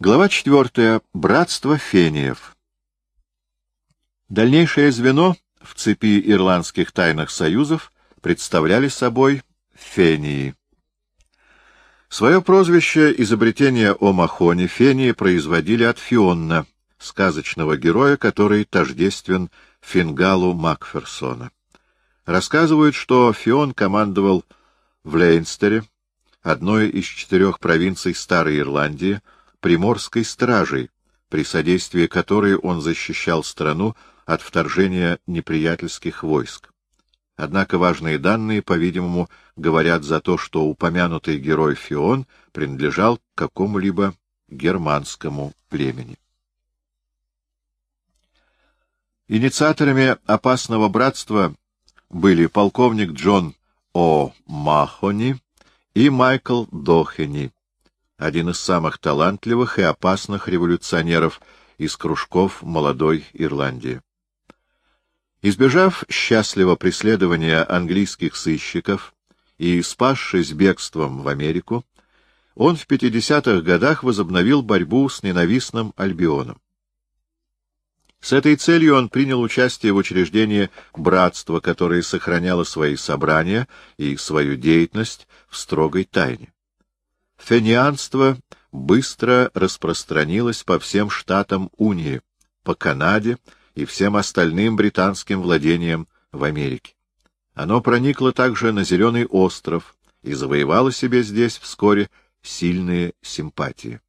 Глава четвертая. Братство фениев. Дальнейшее звено в цепи ирландских тайных союзов представляли собой фении. Свое прозвище изобретения о Махоне фении производили от Фионна, сказочного героя, который тождествен Фингалу Макферсона. Рассказывают, что Фион командовал в Лейнстере, одной из четырех провинций Старой Ирландии, приморской стражей, при содействии которой он защищал страну от вторжения неприятельских войск. Однако важные данные, по-видимому, говорят за то, что упомянутый герой Фион принадлежал к какому-либо германскому племени. Инициаторами опасного братства были полковник Джон О. Махони и Майкл Дохени, один из самых талантливых и опасных революционеров из кружков молодой Ирландии. Избежав счастливого преследования английских сыщиков и спасшись бегством в Америку, он в 50-х годах возобновил борьбу с ненавистным Альбионом. С этой целью он принял участие в учреждении братства, которое сохраняло свои собрания и свою деятельность в строгой тайне. Фенианство быстро распространилось по всем штатам Унии, по Канаде и всем остальным британским владениям в Америке. Оно проникло также на Зеленый остров и завоевало себе здесь вскоре сильные симпатии.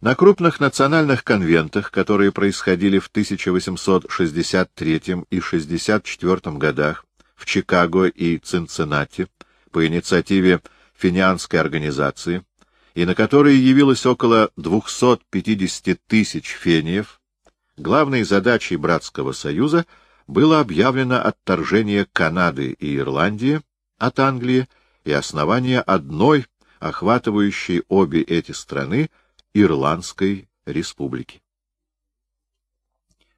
На крупных национальных конвентах, которые происходили в 1863 и 64 годах в Чикаго и Цинциннати по инициативе финианской организации, и на которые явилось около 250 тысяч фениев, главной задачей Братского союза было объявлено отторжение Канады и Ирландии от Англии и основание одной, охватывающей обе эти страны, Ирландской республики.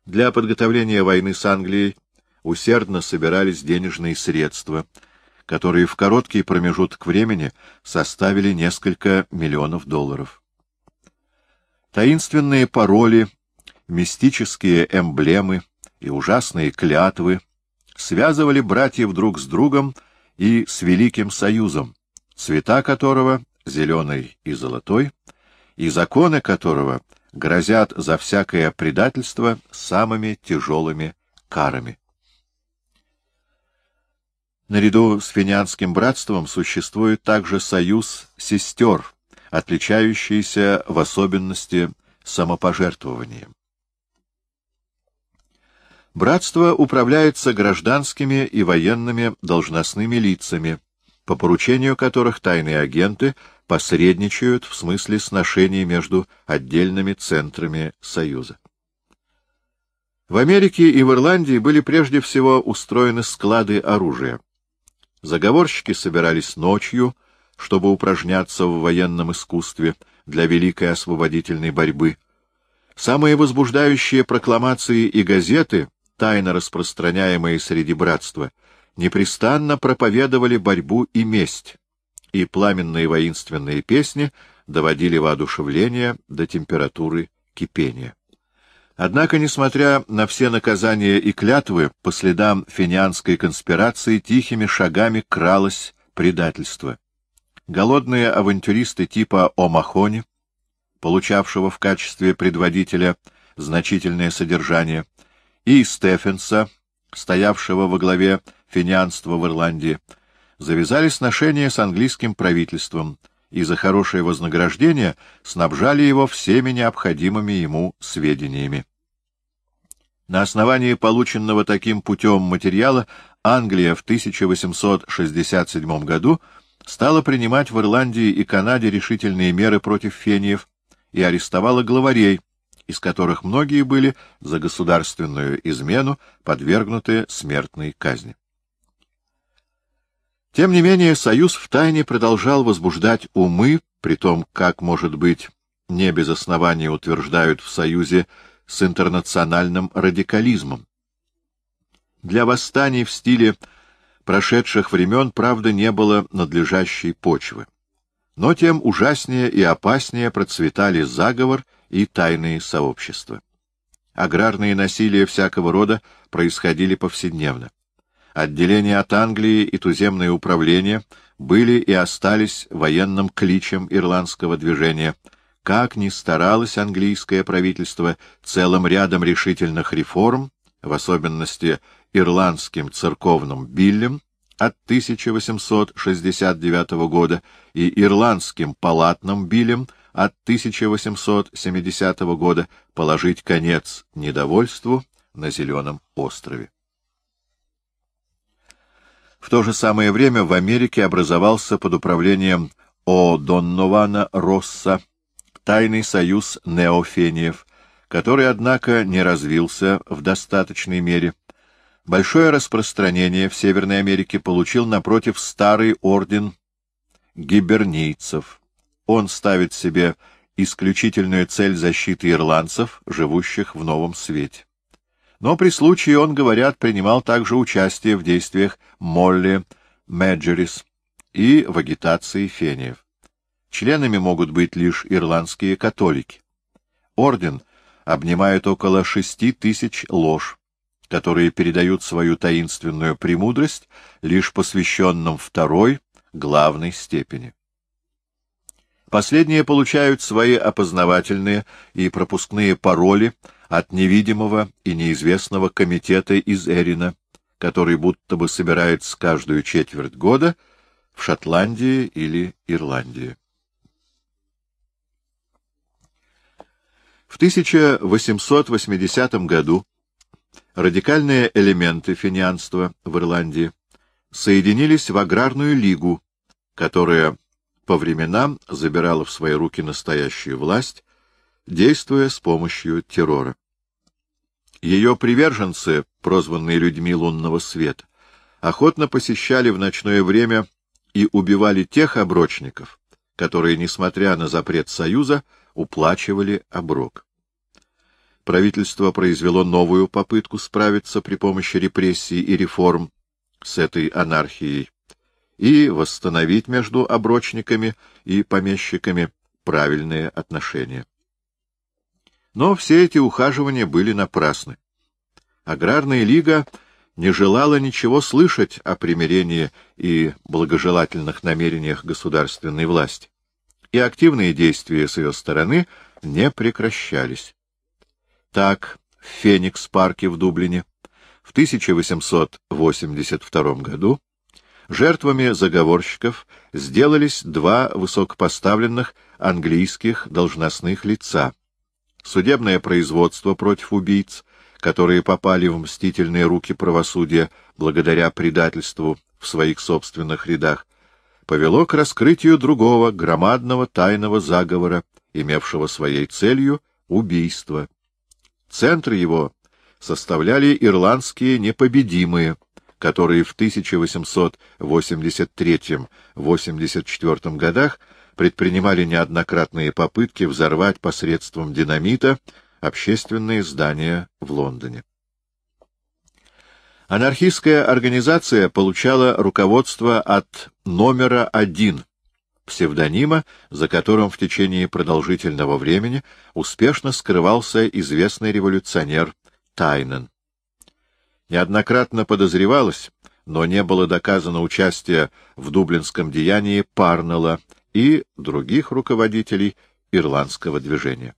Для подготовления войны с Англией усердно собирались денежные средства, которые в короткий промежуток времени составили несколько миллионов долларов. Таинственные пароли, мистические эмблемы и ужасные клятвы связывали братьев друг с другом и с Великим Союзом, цвета которого, зеленый и золотой, и законы которого грозят за всякое предательство самыми тяжелыми карами. Наряду с финянским братством существует также союз сестер, отличающийся в особенности самопожертвованием. Братство управляется гражданскими и военными должностными лицами, по поручению которых тайные агенты посредничают в смысле сношений между отдельными центрами Союза. В Америке и в Ирландии были прежде всего устроены склады оружия. Заговорщики собирались ночью, чтобы упражняться в военном искусстве для великой освободительной борьбы. Самые возбуждающие прокламации и газеты, тайно распространяемые среди братства, непрестанно проповедовали борьбу и месть и пламенные воинственные песни доводили воодушевление до температуры кипения. Однако, несмотря на все наказания и клятвы, по следам финианской конспирации тихими шагами кралось предательство. Голодные авантюристы типа Омахони, получавшего в качестве предводителя значительное содержание, и Стефенса, стоявшего во главе финианства в Ирландии, завязали сношения с английским правительством и за хорошее вознаграждение снабжали его всеми необходимыми ему сведениями. На основании полученного таким путем материала Англия в 1867 году стала принимать в Ирландии и Канаде решительные меры против фениев и арестовала главарей, из которых многие были за государственную измену подвергнуты смертной казни. Тем не менее, союз втайне продолжал возбуждать умы, при том, как, может быть, не без основания утверждают в союзе с интернациональным радикализмом. Для восстаний в стиле прошедших времен, правда, не было надлежащей почвы. но тем ужаснее и опаснее процветали заговор и тайные сообщества. Аграрные насилия всякого рода происходили повседневно. Отделение от Англии и туземное управление были и остались военным кличем ирландского движения. Как ни старалось английское правительство целым рядом решительных реформ, в особенности ирландским церковным биллем от 1869 года и ирландским палатным биллем от 1870 года положить конец недовольству на Зеленом острове. В то же самое время в Америке образовался под управлением О. Доннована Росса тайный союз неофениев, который, однако, не развился в достаточной мере. Большое распространение в Северной Америке получил, напротив, старый орден гибернийцев — он ставит себе исключительную цель защиты ирландцев, живущих в Новом Свете. Но при случае он, говорят, принимал также участие в действиях Молли Меджерис и в агитации фениев. Членами могут быть лишь ирландские католики. Орден обнимает около шести тысяч лож, которые передают свою таинственную премудрость лишь посвященным второй, главной степени. Последние получают свои опознавательные и пропускные пароли от невидимого и неизвестного комитета из Эрина, который будто бы собирается каждую четверть года в Шотландии или Ирландии. В 1880 году радикальные элементы финианства в Ирландии соединились в аграрную лигу, которая по временам забирала в свои руки настоящую власть, действуя с помощью террора. Ее приверженцы, прозванные людьми лунного света, охотно посещали в ночное время и убивали тех оброчников, которые, несмотря на запрет Союза, уплачивали оброк. Правительство произвело новую попытку справиться при помощи репрессий и реформ с этой анархией и восстановить между оброчниками и помещиками правильные отношения. Но все эти ухаживания были напрасны. Аграрная лига не желала ничего слышать о примирении и благожелательных намерениях государственной власти, и активные действия с ее стороны не прекращались. Так, в Феникс-парке в Дублине в 1882 году Жертвами заговорщиков сделались два высокопоставленных английских должностных лица. Судебное производство против убийц, которые попали в мстительные руки правосудия благодаря предательству в своих собственных рядах, повело к раскрытию другого громадного тайного заговора, имевшего своей целью убийство. Центр его составляли ирландские непобедимые, которые в 1883-84 годах предпринимали неоднократные попытки взорвать посредством динамита общественные здания в Лондоне. Анархистская организация получала руководство от номера один, псевдонима, за которым в течение продолжительного времени успешно скрывался известный революционер Тайнен. Неоднократно подозревалось, но не было доказано участие в дублинском деянии Парнелла и других руководителей ирландского движения.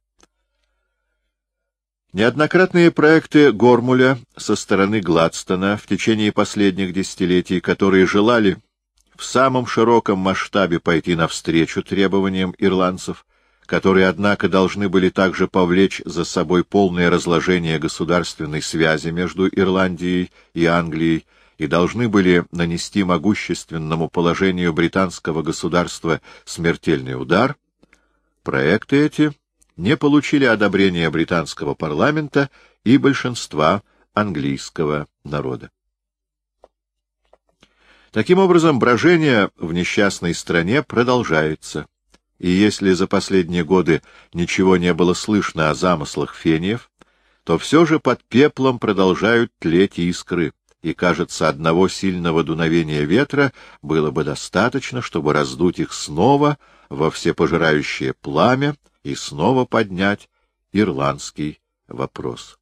Неоднократные проекты Гормуля со стороны Гладстона в течение последних десятилетий, которые желали в самом широком масштабе пойти навстречу требованиям ирландцев, которые, однако, должны были также повлечь за собой полное разложение государственной связи между Ирландией и Англией и должны были нанести могущественному положению британского государства смертельный удар, проекты эти не получили одобрения британского парламента и большинства английского народа. Таким образом, брожение в несчастной стране продолжается и если за последние годы ничего не было слышно о замыслах фениев, то все же под пеплом продолжают тлеть искры, и, кажется, одного сильного дуновения ветра было бы достаточно, чтобы раздуть их снова во всепожирающее пламя и снова поднять ирландский вопрос.